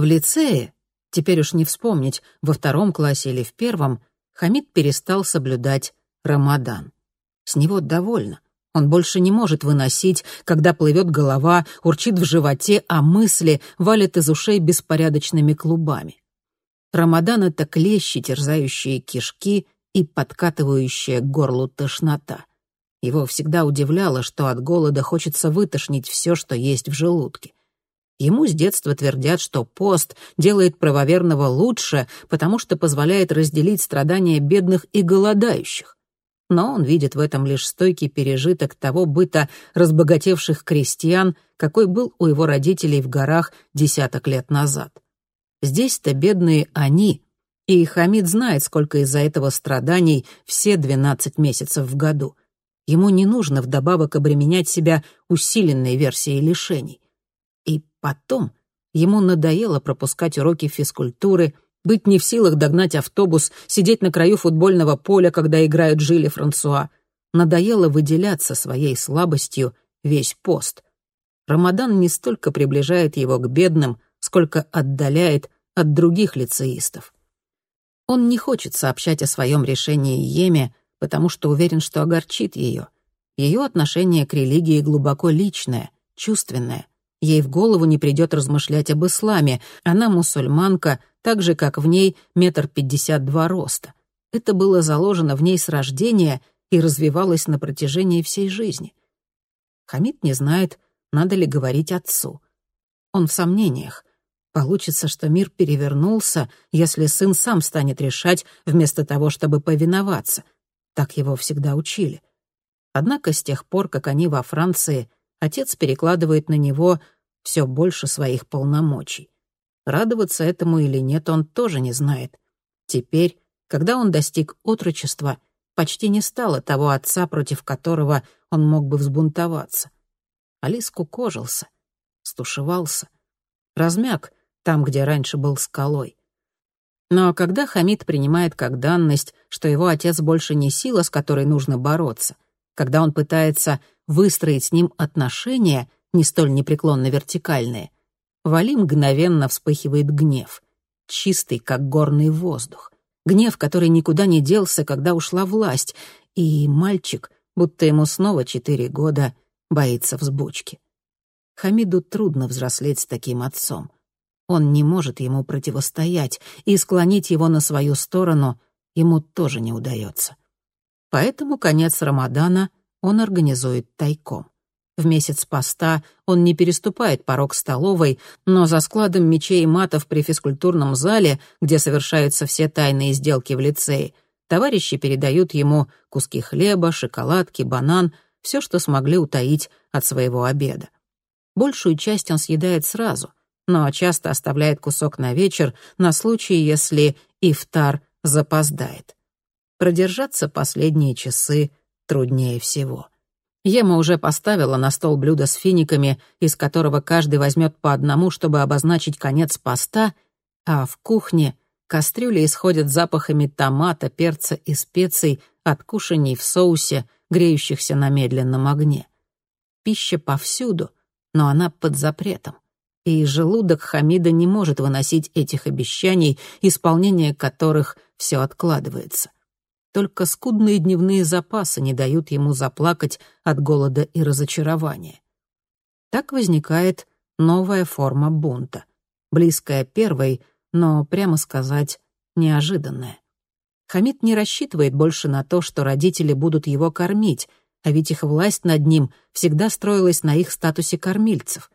В лицее, теперь уж не вспомнить, во втором классе или в первом, Хамид перестал соблюдать Рамадан. С него довольно. Он больше не может выносить, когда плывет голова, урчит в животе, а мысли валят из ушей беспорядочными клубами. Рамадан — это клещи, терзающие кишки и подкатывающая к горлу тошнота. Его всегда удивляло, что от голода хочется вытошнить все, что есть в желудке. Ему с детства твердят, что пост делает правоверного лучше, потому что позволяет разделить страдания бедных и голодающих но он видит в этом лишь стойкий пережиток того быта разбогатевших крестьян, какой был у его родителей в горах десяток лет назад. Здесь-то бедные они, и Хамид знает, сколько из-за этого страданий все 12 месяцев в году. Ему не нужно вдобавок обременять себя усиленной версией лишений. Потом ему надоело пропускать уроки физкультуры — быть не в силах догнать автобус, сидеть на краю футбольного поля, когда играют Жили Франсуа. Надоело выделяться своей слабостью весь пост. Рамадан не столько приближает его к бедным, сколько отдаляет от других лицеистов. Он не хочет сообщать о своем решении Еме, потому что уверен, что огорчит ее. Ее отношение к религии глубоко личное, чувственное. Ей в голову не придет размышлять об исламе. Она мусульманка, так же, как в ней метр пятьдесят два роста. Это было заложено в ней с рождения и развивалось на протяжении всей жизни. Хамид не знает, надо ли говорить отцу. Он в сомнениях. Получится, что мир перевернулся, если сын сам станет решать, вместо того, чтобы повиноваться. Так его всегда учили. Однако с тех пор, как они во Франции, отец перекладывает на него все больше своих полномочий. Радоваться этому или нет, он тоже не знает. Теперь, когда он достиг отрочества, почти не стало того отца, против которого он мог бы взбунтоваться. Алис кукожился, стушевался, размяк там, где раньше был скалой. Но когда Хамид принимает как данность, что его отец больше не сила, с которой нужно бороться, когда он пытается выстроить с ним отношения, не столь непреклонно вертикальные, Вали мгновенно вспыхивает гнев, чистый, как горный воздух. Гнев, который никуда не делся, когда ушла власть, и мальчик, будто ему снова четыре года, боится взбучки. Хамиду трудно взрослеть с таким отцом. Он не может ему противостоять, и склонить его на свою сторону ему тоже не удается. Поэтому конец Рамадана он организует тайком. В месяц поста он не переступает порог столовой, но за складом мечей и матов при физкультурном зале, где совершаются все тайные сделки в лицее, товарищи передают ему куски хлеба, шоколадки, банан, все, что смогли утаить от своего обеда. Большую часть он съедает сразу, но часто оставляет кусок на вечер на случай, если ифтар запоздает. Продержаться последние часы труднее всего. Ема уже поставила на стол блюдо с финиками, из которого каждый возьмет по одному, чтобы обозначить конец поста, а в кухне кастрюли исходят запахами томата, перца и специй от кушаний в соусе, греющихся на медленном огне. Пища повсюду, но она под запретом. И желудок Хамида не может выносить этих обещаний, исполнение которых все откладывается. Только скудные дневные запасы не дают ему заплакать от голода и разочарования. Так возникает новая форма бунта, близкая первой, но, прямо сказать, неожиданная. Хамид не рассчитывает больше на то, что родители будут его кормить, а ведь их власть над ним всегда строилась на их статусе кормильцев.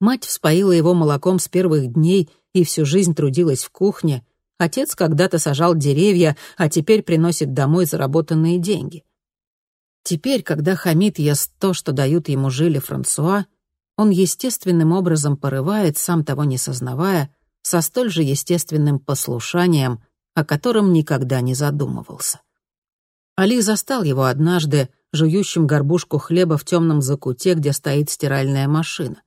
Мать вспоила его молоком с первых дней и всю жизнь трудилась в кухне, Отец когда-то сажал деревья, а теперь приносит домой заработанные деньги. Теперь, когда Хамид ест то, что дают ему жили Франсуа, он естественным образом порывает, сам того не сознавая, со столь же естественным послушанием, о котором никогда не задумывался. Али застал его однажды, жующим горбушку хлеба в темном закуте, где стоит стиральная машина.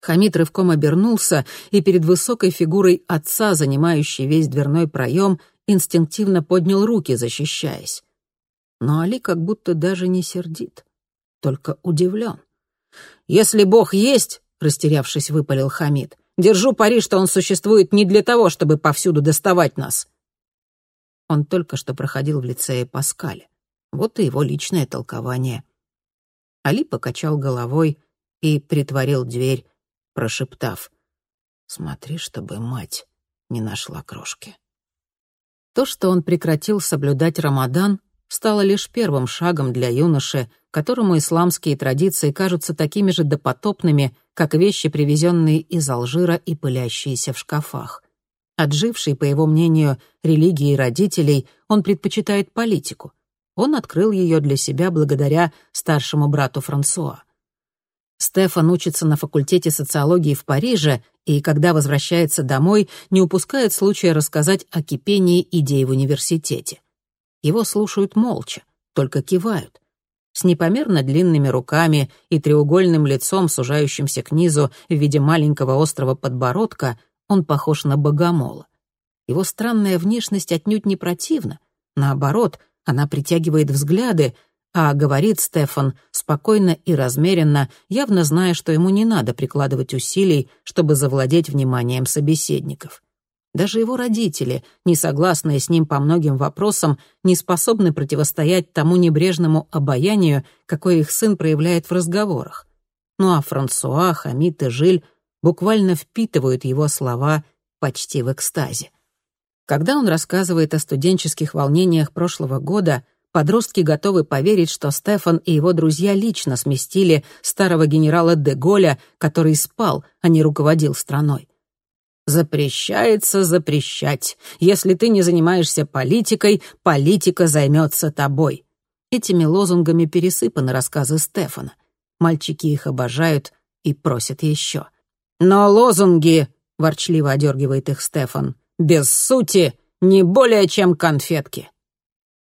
Хамид рывком обернулся, и перед высокой фигурой отца, занимающей весь дверной проем, инстинктивно поднял руки, защищаясь. Но Али как будто даже не сердит, только удивлен. «Если Бог есть, — растерявшись, выпалил Хамид, Держу пари, что он существует не для того, чтобы повсюду доставать нас». Он только что проходил в лицее Паскале. Вот и его личное толкование. Али покачал головой и притворил дверь, прошептав. «Смотри, чтобы мать не нашла крошки». То, что он прекратил соблюдать Рамадан, стало лишь первым шагом для юноши, которому исламские традиции кажутся такими же допотопными, как вещи, привезенные из Алжира и пылящиеся в шкафах. Отживший, по его мнению, религии родителей, он предпочитает политику. Он открыл ее для себя благодаря старшему брату Франсуа. Стефан учится на факультете социологии в Париже и, когда возвращается домой, не упускает случая рассказать о кипении идей в университете. Его слушают молча, только кивают. С непомерно длинными руками и треугольным лицом, сужающимся к низу в виде маленького острого подбородка, он похож на богомола. Его странная внешность отнюдь не противна. Наоборот, она притягивает взгляды, а говорит Стефан спокойно и размеренно, явно зная, что ему не надо прикладывать усилий, чтобы завладеть вниманием собеседников. Даже его родители, не согласные с ним по многим вопросам, не способны противостоять тому небрежному обаянию, какое их сын проявляет в разговорах. Ну а Франсуа, Хамид и Жиль буквально впитывают его слова почти в экстазе. Когда он рассказывает о студенческих волнениях прошлого года, подростки готовы поверить, что Стефан и его друзья лично сместили старого генерала де Голля, который спал, а не руководил страной. «Запрещается запрещать. Если ты не занимаешься политикой, политика займется тобой». Этими лозунгами пересыпаны рассказы Стефана. Мальчики их обожают и просят еще. «Но лозунги», — ворчливо одергивает их Стефан, без сути, не более чем конфетки.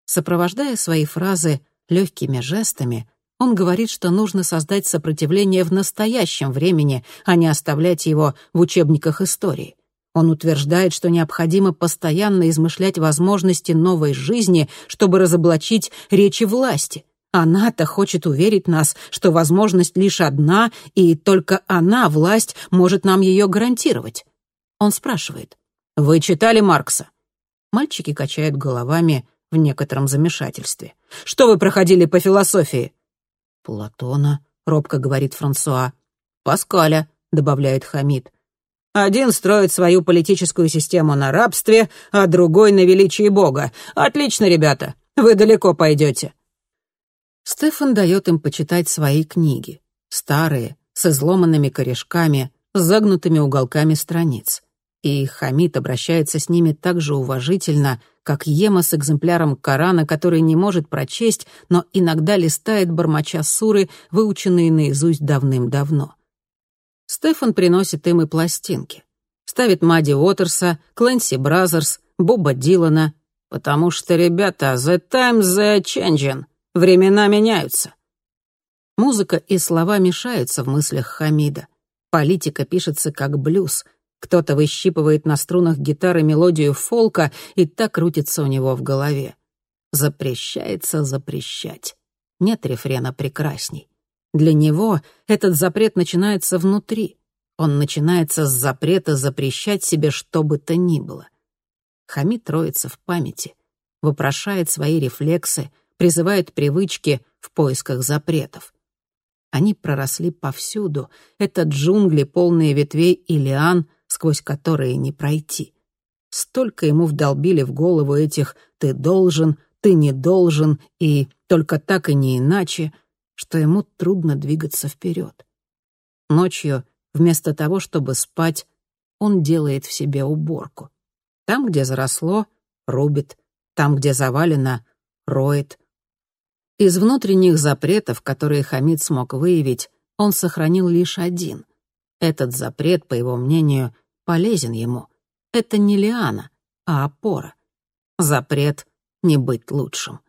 Сопровождая свои фразы легкими жестами, он говорит, что нужно создать сопротивление в настоящем времени, а не оставлять его в учебниках истории. Он утверждает, что необходимо постоянно измышлять возможности новой жизни, чтобы разоблачить речи власти. Она-то хочет уверить нас, что возможность лишь одна, и только она, власть, может нам ее гарантировать. Он спрашивает, «Вы читали Маркса?» Мальчики качают головами в некотором замешательстве. «Что вы проходили по философии?» «Платона», — робко говорит Франсуа. «Паскаля», — добавляет Хамид. «Один строит свою политическую систему на рабстве, а другой — на величии Бога. Отлично, ребята, вы далеко пойдете». Стефан дает им почитать свои книги. Старые, с изломанными корешками, с загнутыми уголками страниц и Хамид обращается с ними так же уважительно, как Ема с экземпляром Корана, который не может прочесть, но иногда листает бормоча суры, выученные наизусть давным-давно. Стефан приносит им и пластинки. Ставит Мадди Уотерса, Клэнси Бразерс, Боба Дилана, потому что, ребята, the times they changing, времена меняются. Музыка и слова мешаются в мыслях Хамида. Политика пишется как блюз — кто-то выщипывает на струнах гитары мелодию фолка, и так крутится у него в голове. Запрещается запрещать. Нет рефрена прекрасней. Для него этот запрет начинается внутри. Он начинается с запрета запрещать себе что бы то ни было. Хамид роется в памяти, вопрошает свои рефлексы, призывает привычки в поисках запретов. Они проросли повсюду. Это джунгли, полные ветвей и лиан, сквозь которые не пройти. Столько ему вдолбили в голову этих «ты должен», «ты не должен» и «только так и не иначе», что ему трудно двигаться вперед. Ночью, вместо того, чтобы спать, он делает в себе уборку. Там, где заросло, рубит, там, где завалено, роет. Из внутренних запретов, которые Хамид смог выявить, он сохранил лишь один. Этот запрет, по его мнению, полезен ему. Это не лиана, а опора. Запрет не быть лучшим.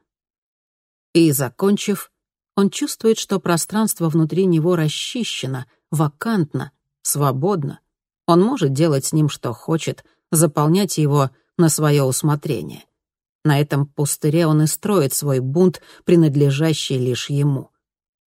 И, закончив, он чувствует, что пространство внутри него расчищено, вакантно, свободно. Он может делать с ним, что хочет, заполнять его на свое усмотрение. На этом пустыре он и строит свой бунт, принадлежащий лишь ему.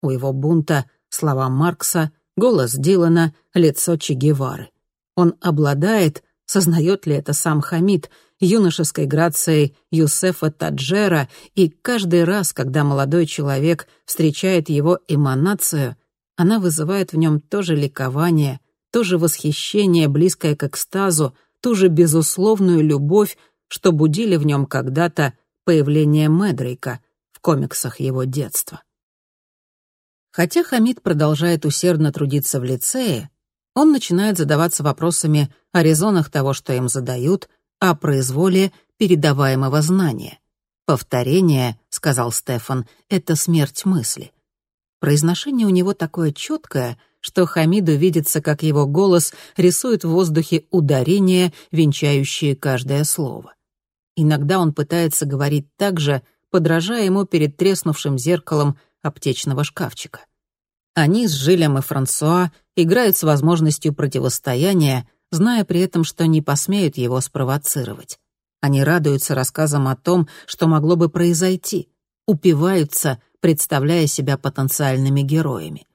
У его бунта слова Маркса, голос Дилана, лицо Че Гевары. Он обладает, сознает ли это сам Хамид, юношеской грацией Юсефа Таджера, и каждый раз, когда молодой человек встречает его эманацию, она вызывает в нем то же ликование, то же восхищение, близкое к экстазу, ту же безусловную любовь, что будили в нем когда-то появление Медрейка в комиксах его детства. Хотя Хамид продолжает усердно трудиться в лицее, он начинает задаваться вопросами о резонах того, что им задают, о произволе передаваемого знания. «Повторение», — сказал Стефан, — «это смерть мысли». Произношение у него такое четкое, что Хамиду видится, как его голос рисует в воздухе ударения, венчающие каждое слово. Иногда он пытается говорить так же, подражая ему перед треснувшим зеркалом аптечного шкафчика. Они с Жилем и Франсуа играют с возможностью противостояния, зная при этом, что не посмеют его спровоцировать. Они радуются рассказам о том, что могло бы произойти, упиваются, представляя себя потенциальными героями.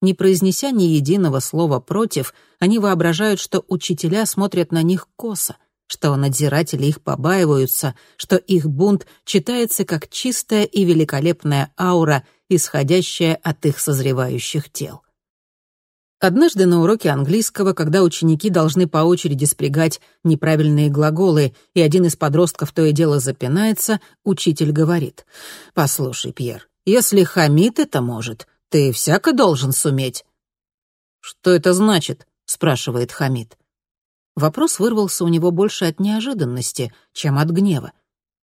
Не произнеся ни единого слова против, они воображают, что учителя смотрят на них косо, что надзиратели их побаиваются, что их бунт читается как чистая и великолепная аура, исходящая от их созревающих тел. Однажды на уроке английского, когда ученики должны по очереди спрягать неправильные глаголы, и один из подростков то и дело запинается, учитель говорит, «Послушай, Пьер, если хамит это может, ты всяко должен суметь». «Что это значит?» — спрашивает Хамид. Вопрос вырвался у него больше от неожиданности, чем от гнева.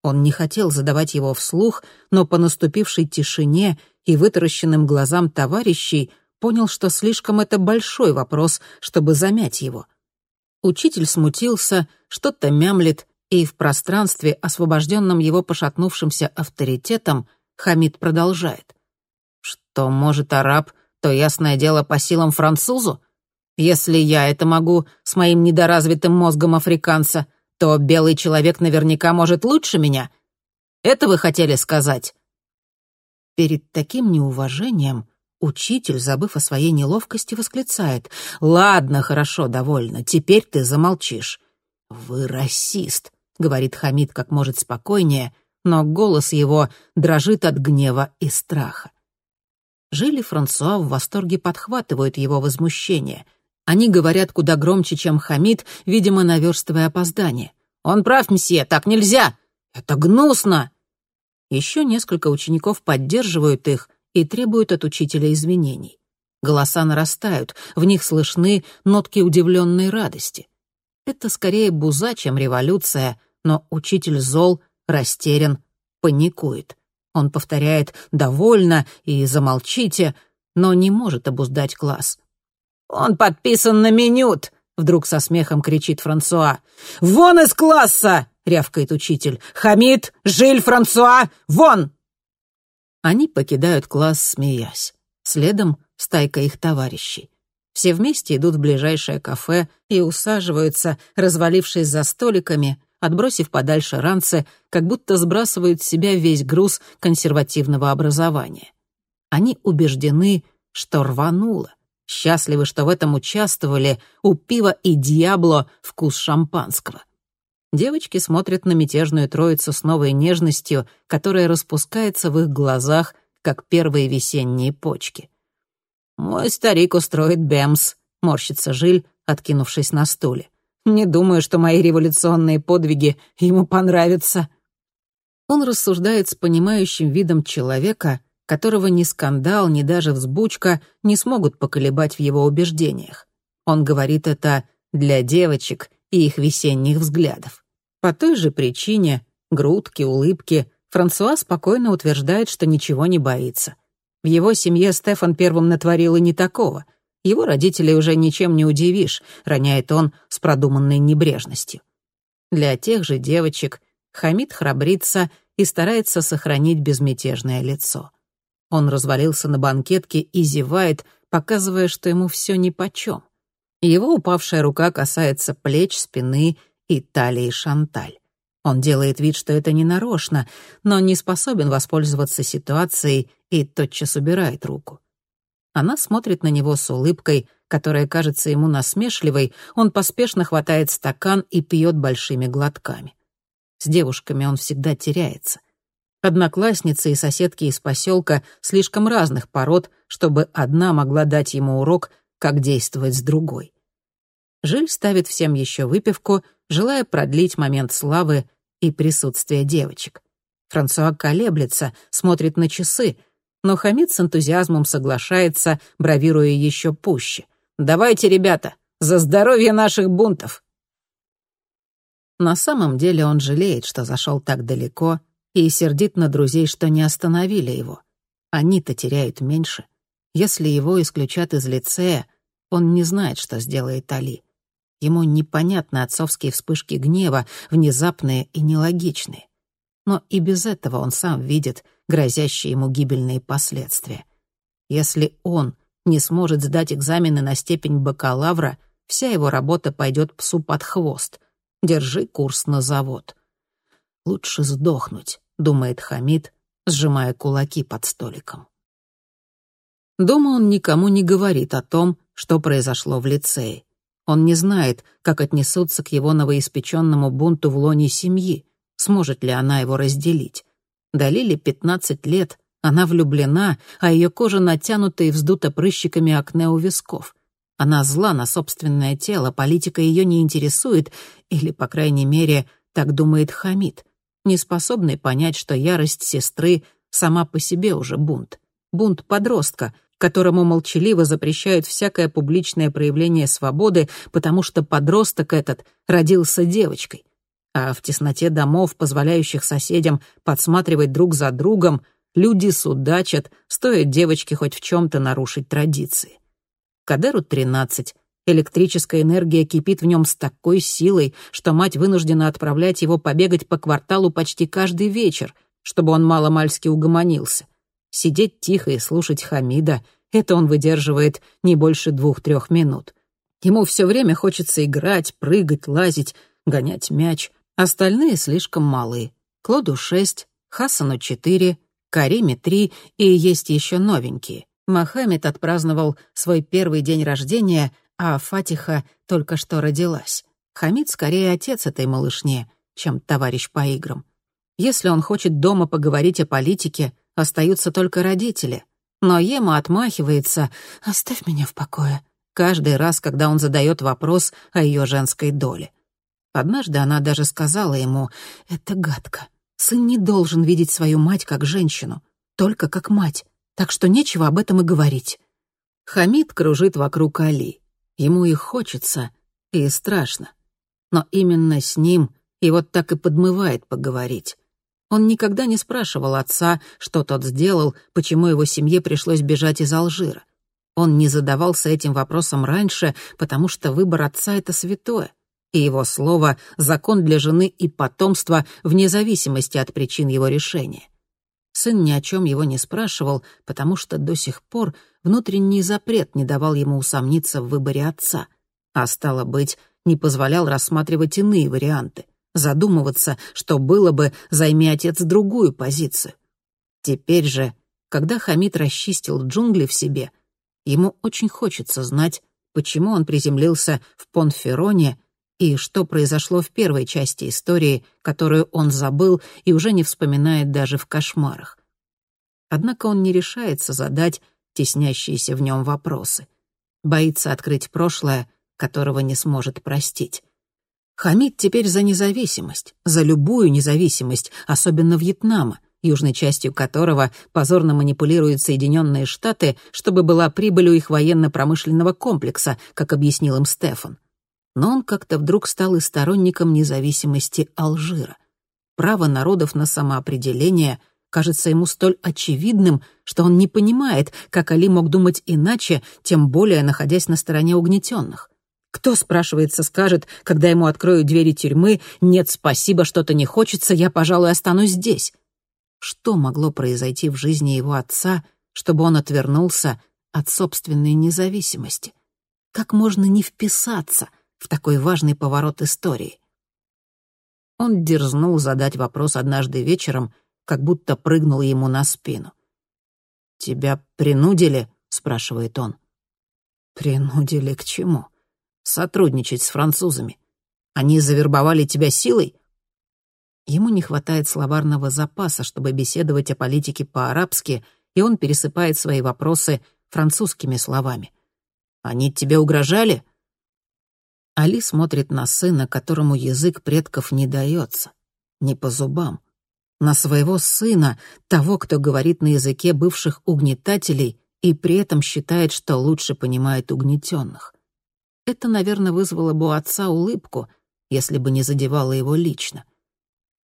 Он не хотел задавать его вслух, но по наступившей тишине и вытаращенным глазам товарищей понял, что слишком это большой вопрос, чтобы замять его. Учитель смутился, что-то мямлет, и в пространстве, освобожденном его пошатнувшимся авторитетом, Хамид продолжает. «Что может араб, то ясное дело по силам французу? Если я это могу с моим недоразвитым мозгом африканца, то белый человек наверняка может лучше меня. Это вы хотели сказать?» Перед таким неуважением учитель, забыв о своей неловкости, восклицает. «Ладно, хорошо, довольно, теперь ты замолчишь». «Вы расист», — говорит Хамид как может спокойнее, но голос его дрожит от гнева и страха. Жили Франсуа в восторге подхватывают его возмущение — они говорят куда громче, чем Хамид, видимо, наверстывая опоздание. «Он прав, месье, так нельзя! Это гнусно!» Еще несколько учеников поддерживают их и требуют от учителя извинений. Голоса нарастают, в них слышны нотки удивленной радости. Это скорее буза, чем революция, но учитель зол, растерян, паникует. Он повторяет «довольно» и «замолчите», но не может обуздать класс. «Он подписан на минют!» — вдруг со смехом кричит Франсуа. «Вон из класса!» — рявкает учитель. «Хамид, Жиль, Франсуа, вон!» Они покидают класс, смеясь. Следом стайка их товарищей. Все вместе идут в ближайшее кафе и усаживаются, развалившись за столиками, отбросив подальше ранцы, как будто сбрасывают с себя весь груз консервативного образования. Они убеждены, что рвануло, Счастливы, что в этом участвовали у пива и Диабло вкус шампанского. Девочки смотрят на мятежную троицу с новой нежностью, которая распускается в их глазах, как первые весенние почки. «Мой старик устроит бэмс», — морщится Жиль, откинувшись на стуле. «Не думаю, что мои революционные подвиги ему понравятся». Он рассуждает с понимающим видом человека, которого ни скандал, ни даже взбучка не смогут поколебать в его убеждениях. Он говорит это для девочек и их весенних взглядов. По той же причине, грудки, улыбки, Франсуа спокойно утверждает, что ничего не боится. В его семье Стефан первым натворил и не такого. Его родителей уже ничем не удивишь, роняет он с продуманной небрежностью. Для тех же девочек Хамид храбрится и старается сохранить безмятежное лицо. Он развалился на банкетке и зевает, показывая, что ему все нипочем. Его упавшая рука касается плеч, спины и талии Шанталь. Он делает вид, что это не нарочно, но не способен воспользоваться ситуацией и тотчас убирает руку. Она смотрит на него с улыбкой, которая кажется ему насмешливой, он поспешно хватает стакан и пьет большими глотками. С девушками он всегда теряется. Одноклассницы и соседки из поселка слишком разных пород, чтобы одна могла дать ему урок, как действовать с другой. Жиль ставит всем еще выпивку, желая продлить момент славы и присутствия девочек. Франсуа колеблется, смотрит на часы, но Хамид с энтузиазмом соглашается, бравируя еще пуще. «Давайте, ребята, за здоровье наших бунтов!» На самом деле он жалеет, что зашел так далеко, и сердит на друзей, что не остановили его. Они-то теряют меньше. Если его исключат из лицея, он не знает, что сделает Али. Ему непонятны отцовские вспышки гнева, внезапные и нелогичные. Но и без этого он сам видит грозящие ему гибельные последствия. Если он не сможет сдать экзамены на степень бакалавра, вся его работа пойдет псу под хвост. Держи курс на завод. Лучше сдохнуть, думает Хамид, сжимая кулаки под столиком. Дома он никому не говорит о том, что произошло в лицее. Он не знает, как отнесутся к его новоиспеченному бунту в лоне семьи, сможет ли она его разделить. Далили пятнадцать лет, она влюблена, а ее кожа натянута и вздута прыщиками акне у висков. Она зла на собственное тело, политика ее не интересует, или, по крайней мере, так думает Хамид, неспособный понять, что ярость сестры сама по себе уже бунт. Бунт подростка, которому молчаливо запрещают всякое публичное проявление свободы, потому что подросток этот родился девочкой. А в тесноте домов, позволяющих соседям подсматривать друг за другом, люди судачат, стоит девочке хоть в чем-то нарушить традиции. Кадеру 13. Электрическая энергия кипит в нем с такой силой, что мать вынуждена отправлять его побегать по кварталу почти каждый вечер, чтобы он мало-мальски угомонился. Сидеть тихо и слушать Хамида — это он выдерживает не больше двух-трех минут. Ему все время хочется играть, прыгать, лазить, гонять мяч. Остальные слишком малы. Клоду — шесть, Хасану — четыре, Кариме — три, и есть еще новенькие. Мохаммед отпраздновал свой первый день рождения, а Фатиха только что родилась. Хамид скорее отец этой малышне, чем товарищ по играм. Если он хочет дома поговорить о политике, остаются только родители. Но Ема отмахивается «Оставь меня в покое» каждый раз, когда он задает вопрос о ее женской доле. Однажды она даже сказала ему «Это гадко. Сын не должен видеть свою мать как женщину, только как мать, так что нечего об этом и говорить». Хамид кружит вокруг Али. Ему и хочется, и страшно. Но именно с ним и вот так и подмывает поговорить. Он никогда не спрашивал отца, что тот сделал, почему его семье пришлось бежать из Алжира. Он не задавался этим вопросом раньше, потому что выбор отца — это святое, и его слово — закон для жены и потомства вне зависимости от причин его решения. Сын ни о чем его не спрашивал, потому что до сих пор внутренний запрет не давал ему усомниться в выборе отца, а, стало быть, не позволял рассматривать иные варианты задумываться, что было бы, займи отец другую позицию. Теперь же, когда Хамид расчистил джунгли в себе, ему очень хочется знать, почему он приземлился в Понфероне и что произошло в первой части истории, которую он забыл и уже не вспоминает даже в кошмарах. Однако он не решается задать теснящиеся в нем вопросы. Боится открыть прошлое, которого не сможет простить. Хамид теперь за независимость, за любую независимость, особенно Вьетнама, южной частью которого позорно манипулируют Соединенные Штаты, чтобы была прибыль у их военно-промышленного комплекса, как объяснил им Стефан. Но он как-то вдруг стал и сторонником независимости Алжира. Право народов на самоопределение кажется ему столь очевидным, что он не понимает, как Али мог думать иначе, тем более находясь на стороне угнетенных. Кто, спрашивается, скажет, когда ему откроют двери тюрьмы, «Нет, спасибо, что-то не хочется, я, пожалуй, останусь здесь». Что могло произойти в жизни его отца, чтобы он отвернулся от собственной независимости? Как можно не вписаться в такой важный поворот истории? Он дерзнул задать вопрос однажды вечером, как будто прыгнул ему на спину. «Тебя принудили?» — спрашивает он. Принудили к чему? Сотрудничать с французами. Они завербовали тебя силой? Ему не хватает словарного запаса, чтобы беседовать о политике по-арабски, и он пересыпает свои вопросы французскими словами. «Они тебе угрожали?» Али смотрит на сына, которому язык предков не дается, не по зубам. На своего сына, того, кто говорит на языке бывших угнетателей и при этом считает, что лучше понимает угнетенных. Это, наверное, вызвало бы у отца улыбку, если бы не задевало его лично.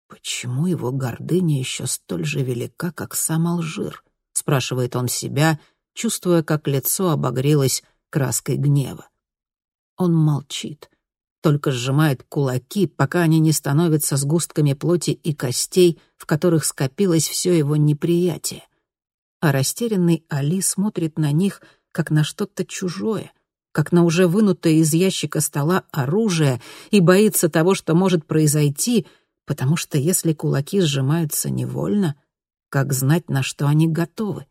«Почему его гордыня еще столь же велика, как сам Алжир?» — спрашивает он себя, чувствуя, как лицо обогрелось краской гнева. Он молчит, только сжимает кулаки, пока они не становятся сгустками плоти и костей, в которых скопилось все его неприятие. А растерянный Али смотрит на них, как на что-то чужое, как на уже вынутое из ящика стола оружие, и боится того, что может произойти — потому что если кулаки сжимаются невольно, как знать, на что они готовы?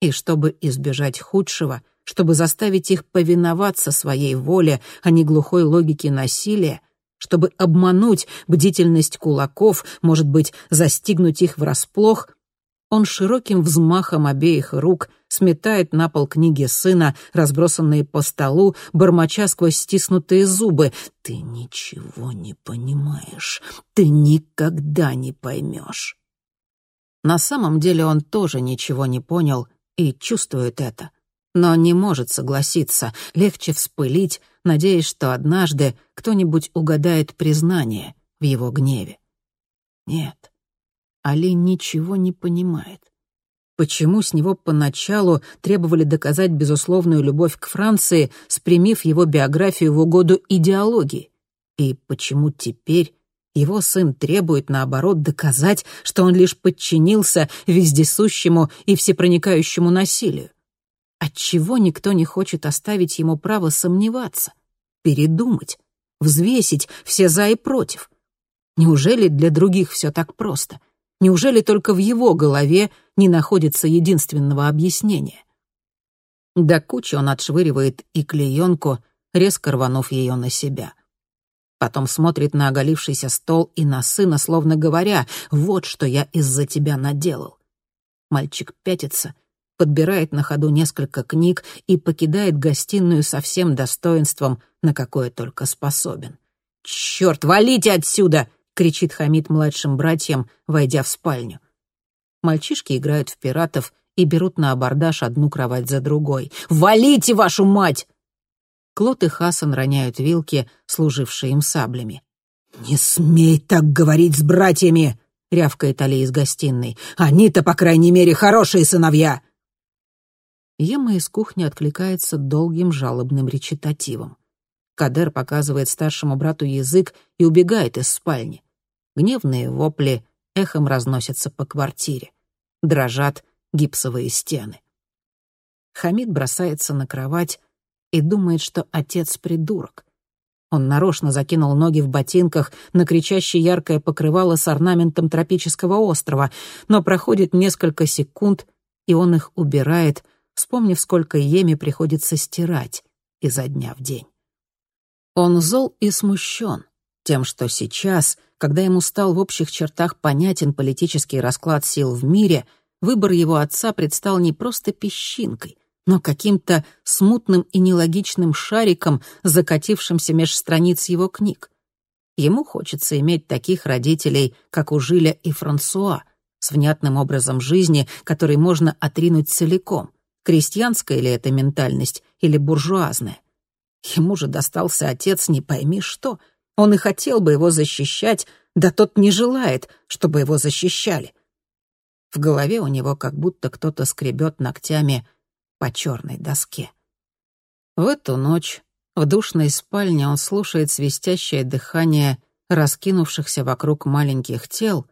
И чтобы избежать худшего, чтобы заставить их повиноваться своей воле, а не глухой логике насилия, чтобы обмануть бдительность кулаков, может быть, застигнуть их врасплох — он широким взмахом обеих рук сметает на пол книги сына, разбросанные по столу, бормоча сквозь стиснутые зубы. «Ты ничего не понимаешь. Ты никогда не поймешь». На самом деле он тоже ничего не понял и чувствует это. Но не может согласиться. Легче вспылить, надеясь, что однажды кто-нибудь угадает признание в его гневе. Нет, Али ничего не понимает. Почему с него поначалу требовали доказать безусловную любовь к Франции, спрямив его биографию в угоду идеологии? И почему теперь его сын требует, наоборот, доказать, что он лишь подчинился вездесущему и всепроникающему насилию? Отчего никто не хочет оставить ему право сомневаться, передумать, взвесить все «за» и «против»? Неужели для других все так просто — Неужели только в его голове не находится единственного объяснения? До кучи он отшвыривает и клеенку, резко рванув ее на себя. Потом смотрит на оголившийся стол и на сына, словно говоря, «Вот что я из-за тебя наделал». Мальчик пятится, подбирает на ходу несколько книг и покидает гостиную со всем достоинством, на какое только способен. «Черт, валите отсюда!» кричит Хамид младшим братьям, войдя в спальню. Мальчишки играют в пиратов и берут на абордаж одну кровать за другой. «Валите, вашу мать!» Клод и Хасан роняют вилки, служившие им саблями. «Не смей так говорить с братьями!» — рявкает Али из гостиной. «Они-то, по крайней мере, хорошие сыновья!» Ема из кухни откликается долгим жалобным речитативом. Кадер показывает старшему брату язык и убегает из спальни. Гневные вопли эхом разносятся по квартире. Дрожат гипсовые стены. Хамид бросается на кровать и думает, что отец придурок. Он нарочно закинул ноги в ботинках на кричащее яркое покрывало с орнаментом тропического острова, но проходит несколько секунд, и он их убирает, вспомнив, сколько Еми приходится стирать изо дня в день. Он зол и смущен тем, что сейчас — когда ему стал в общих чертах понятен политический расклад сил в мире, выбор его отца предстал не просто песчинкой, но каким-то смутным и нелогичным шариком, закатившимся меж страниц его книг. Ему хочется иметь таких родителей, как у Жиля и Франсуа, с внятным образом жизни, который можно отринуть целиком. Крестьянская ли это ментальность или буржуазная? Ему же достался отец не пойми что — он и хотел бы его защищать, да тот не желает, чтобы его защищали. В голове у него как будто кто-то скребет ногтями по черной доске. В эту ночь в душной спальне он слушает свистящее дыхание раскинувшихся вокруг маленьких тел.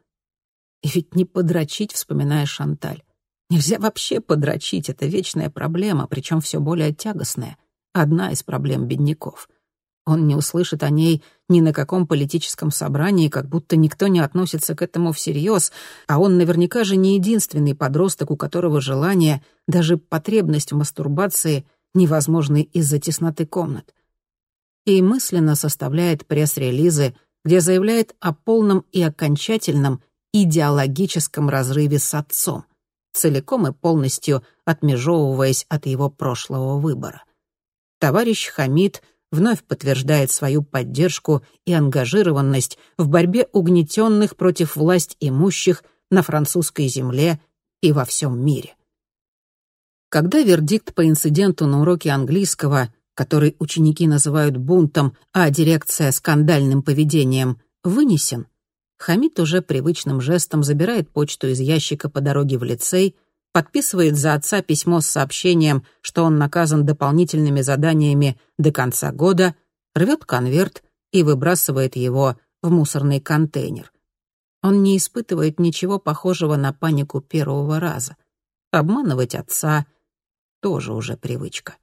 И ведь не подрочить, вспоминая Шанталь. Нельзя вообще подрочить, это вечная проблема, причем все более тягостная. Одна из проблем бедняков — он не услышит о ней ни на каком политическом собрании, как будто никто не относится к этому всерьез, а он наверняка же не единственный подросток, у которого желание, даже потребность в мастурбации невозможный из-за тесноты комнат. И мысленно составляет пресс-релизы, где заявляет о полном и окончательном идеологическом разрыве с отцом, целиком и полностью отмежевываясь от его прошлого выбора. Товарищ Хамид вновь подтверждает свою поддержку и ангажированность в борьбе угнетенных против власть имущих на французской земле и во всем мире. Когда вердикт по инциденту на уроке английского, который ученики называют бунтом, а дирекция — скандальным поведением, вынесен, Хамид уже привычным жестом забирает почту из ящика по дороге в лицей, подписывает за отца письмо с сообщением, что он наказан дополнительными заданиями до конца года, рвет конверт и выбрасывает его в мусорный контейнер. Он не испытывает ничего похожего на панику первого раза. Обманывать отца — тоже уже привычка.